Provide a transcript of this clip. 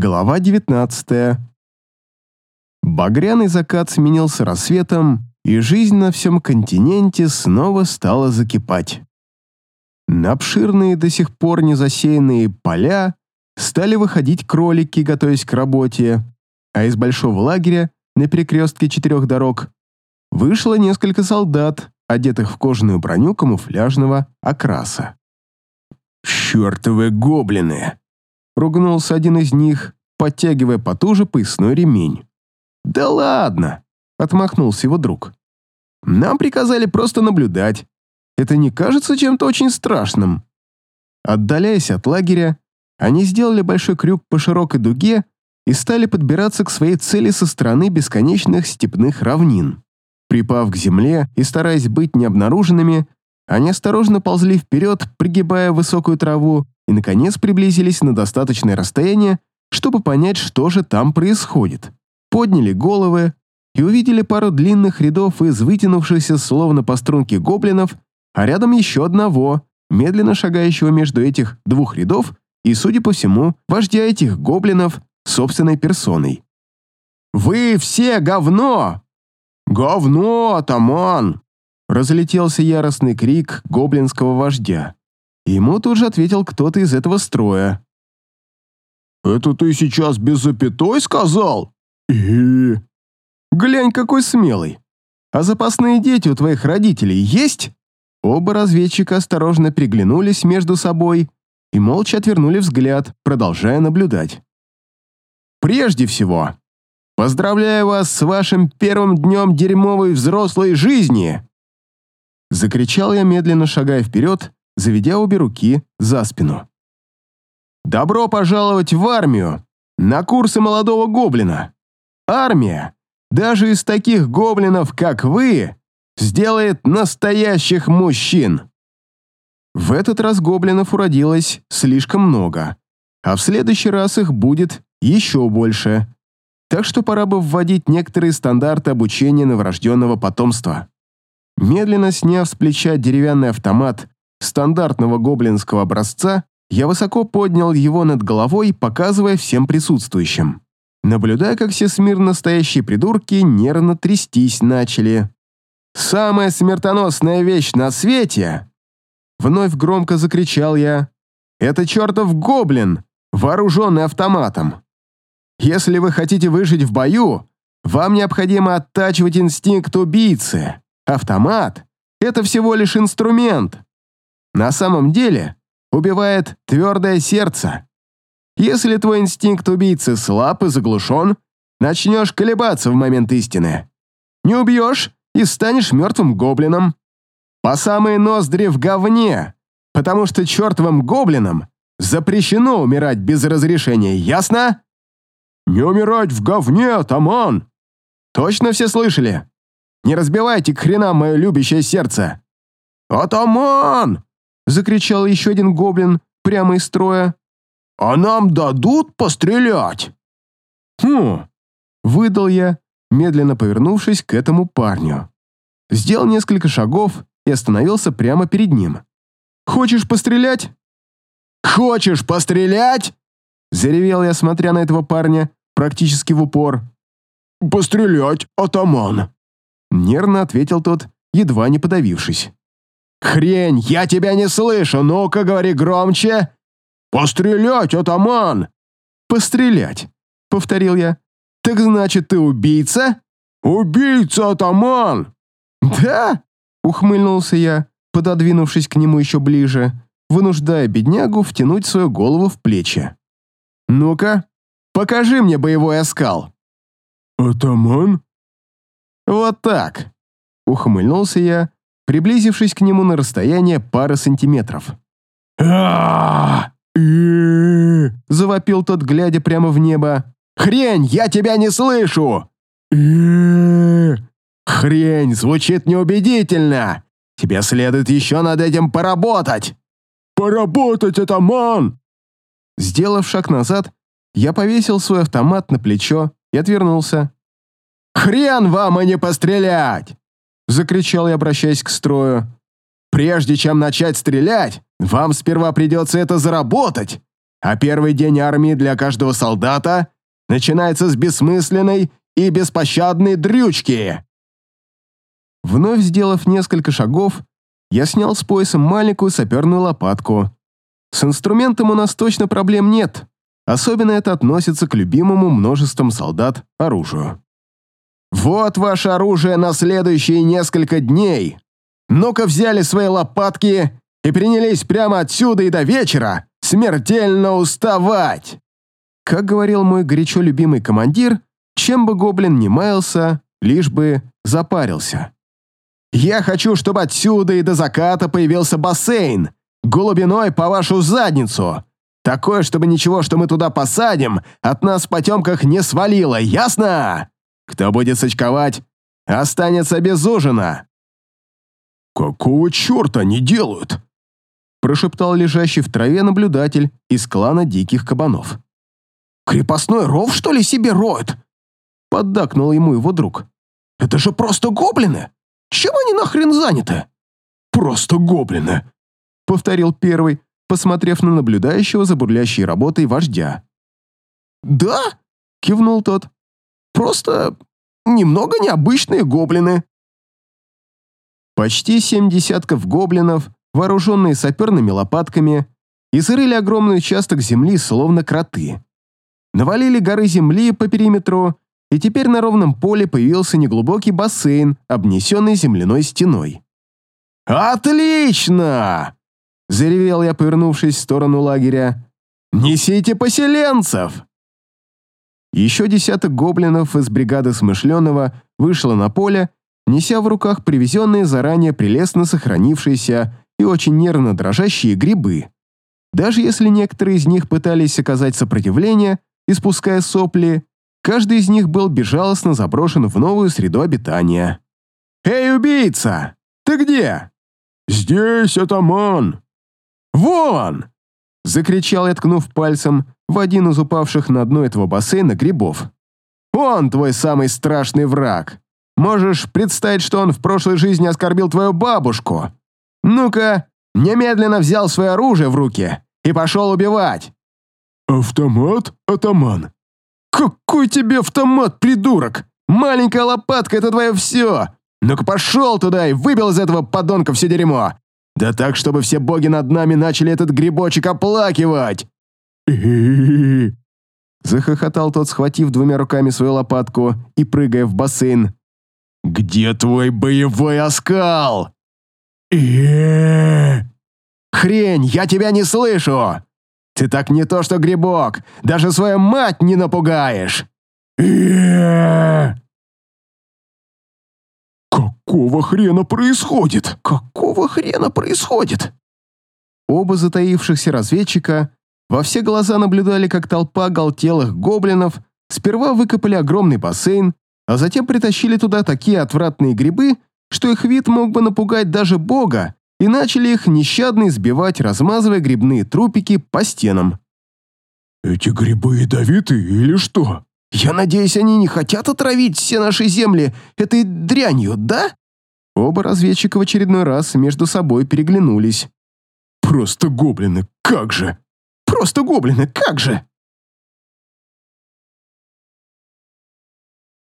Глава 19. Багряный закат сменился рассветом, и жизнь на всем континенте снова стала закипать. На обширные до сих пор не засеянные поля стали выходить кролики, готовясь к работе, а из большого лагеря на перекрестке четырех дорог вышло несколько солдат, одетых в кожаную броню камуфляжного окраса. «Чертовы гоблины!» Ругнулся один из них, подтягивая потуже поясной ремень. «Да ладно!» — отмахнулся его друг. «Нам приказали просто наблюдать. Это не кажется чем-то очень страшным?» Отдаляясь от лагеря, они сделали большой крюк по широкой дуге и стали подбираться к своей цели со стороны бесконечных степных равнин. Припав к земле и стараясь быть необнаруженными, они осторожно ползли вперед, пригибая высокую траву, и, наконец, приблизились на достаточное расстояние, чтобы понять, что же там происходит. Подняли головы и увидели пару длинных рядов из вытянувшихся, словно по струнке гоблинов, а рядом еще одного, медленно шагающего между этих двух рядов и, судя по всему, вождя этих гоблинов собственной персоной. «Вы все говно!» «Говно, атаман!» Разлетелся яростный крик гоблинского вождя. Ему тут же ответил кто-то из этого строя. «Это ты сейчас без запятой сказал?» и «Глянь, какой смелый! А запасные дети у твоих родителей есть?» Оба разведчика осторожно приглянулись между собой и молча отвернули взгляд, продолжая наблюдать. «Прежде всего, поздравляю вас с вашим первым днем дерьмовой взрослой жизни!» Закричал я, медленно шагая вперед, заведя обе руки за спину. «Добро пожаловать в армию! На курсы молодого гоблина! Армия, даже из таких гоблинов, как вы, сделает настоящих мужчин!» В этот раз гоблинов уродилось слишком много, а в следующий раз их будет еще больше. Так что пора бы вводить некоторые стандарты обучения новорожденного потомства. Медленно сняв с плеча деревянный автомат стандартного гоблинского образца, я высоко поднял его над головой, показывая всем присутствующим. Наблюдая, как все смирно стоящие придурки нервно трястись начали. «Самая смертоносная вещь на свете!» Вновь громко закричал я. «Это чертов гоблин, вооруженный автоматом! Если вы хотите выжить в бою, вам необходимо оттачивать инстинкт убийцы. Автомат — это всего лишь инструмент. На самом деле убивает твердое сердце. Если твой инстинкт убийцы слаб и заглушен, начнешь колебаться в момент истины. Не убьешь и станешь мертвым гоблином. По самые ноздри в говне, потому что чертовым гоблинам запрещено умирать без разрешения, ясно? Не умирать в говне, атаман! Точно все слышали? Не разбивайте к хренам мое любящее сердце!» «Атаман!» — закричал еще один гоблин прямо из строя. «А нам дадут пострелять?» «Хм!» — выдал я, медленно повернувшись к этому парню. Сделал несколько шагов и остановился прямо перед ним. «Хочешь пострелять?» «Хочешь пострелять?» Заревел я, смотря на этого парня, практически в упор. «Пострелять, атаман!» Нервно ответил тот, едва не подавившись. «Хрень, я тебя не слышу, ну-ка говори громче!» «Пострелять, атаман!» «Пострелять», — повторил я. «Так значит, ты убийца?» «Убийца, атаман!» «Да?» — ухмыльнулся я, пододвинувшись к нему еще ближе, вынуждая беднягу втянуть свою голову в плечи. «Ну-ка, покажи мне боевой оскал!» «Атаман?» «Вот так!» — ухмыльнулся я, приблизившись к нему на расстояние пары сантиметров. завопил тот, глядя прямо в небо. «Хрень, я тебя не слышу!» «Хрень, звучит неубедительно! Тебе следует еще над этим поработать!» «Поработать, атаман!» Сделав шаг назад, я повесил свой автомат на плечо и отвернулся. «Хрен вам, а не пострелять!» Закричал я, обращаясь к строю. «Прежде чем начать стрелять, вам сперва придется это заработать. а первый день армии для каждого солдата начинается с бессмысленной и беспощадной дрючки. Вновь сделав несколько шагов, я снял с пояса маленькую саперную лопатку. С инструментом у нас точно проблем нет. Особенно это относится к любимому множеством солдат оружию. Вот ваше оружие на следующие несколько дней. Ну-ка взяли свои лопатки и принялись прямо отсюда и до вечера смертельно уставать. Как говорил мой горячо любимый командир, чем бы гоблин ни маялся, лишь бы запарился. Я хочу, чтобы отсюда и до заката появился бассейн, глубиной по вашу задницу. Такое, чтобы ничего, что мы туда посадим, от нас в потемках не свалило, ясно? Кто будет сочковать, останется без ужина». «Какого черта они делают?» прошептал лежащий в траве наблюдатель из клана диких кабанов. «Крепостной ров, что ли, себе роют?» поддакнул ему его друг. «Это же просто гоблины! Чем они нахрен заняты?» «Просто гоблины!» повторил первый, посмотрев на наблюдающего за бурлящей работой вождя. «Да?» — кивнул тот. «Просто немного необычные гоблины». Почти семь десятков гоблинов, вооруженные саперными лопатками, изрыли огромный участок земли, словно кроты. Навалили горы земли по периметру, и теперь на ровном поле появился неглубокий бассейн, обнесенный земляной стеной. «Отлично!» — заревел я, повернувшись в сторону лагеря. «Несите поселенцев!» Еще десяток гоблинов из бригады Смышленого вышло на поле, неся в руках привезенные заранее прелестно сохранившиеся и очень нервно дрожащие грибы. Даже если некоторые из них пытались оказать сопротивление, испуская сопли, каждый из них был безжалостно заброшен в новую среду обитания. «Эй, убийца! Ты где?» «Здесь, атаман!» «Вон!» — закричал я, ткнув пальцем в один из упавших на дно этого бассейна грибов. «Он твой самый страшный враг. Можешь представить, что он в прошлой жизни оскорбил твою бабушку. Ну-ка, немедленно взял свое оружие в руки и пошел убивать!» «Автомат, атаман?» «Какой тебе автомат, придурок? Маленькая лопатка — это твое все! Ну-ка пошел туда и выбил из этого подонка все дерьмо! Да так, чтобы все боги над нами начали этот грибочек оплакивать!» Захохотал тот, схватив двумя руками свою лопатку и прыгая в бассейн. «Где твой боевой оскал?» «Хрень, я тебя не слышу! Ты так не то что грибок, даже свою мать не напугаешь!» «Какого хрена происходит? Какого хрена происходит?» Оба затаившихся разведчика во все глаза наблюдали, как толпа галтелых гоблинов сперва выкопали огромный бассейн, а затем притащили туда такие отвратные грибы, что их вид мог бы напугать даже бога, и начали их нещадно избивать, размазывая грибные трупики по стенам. «Эти грибы ядовиты или что?» «Я надеюсь, они не хотят отравить все наши земли этой дрянью, да?» Оба разведчика в очередной раз между собой переглянулись. «Просто гоблины, как же!» «Просто гоблины, как же!»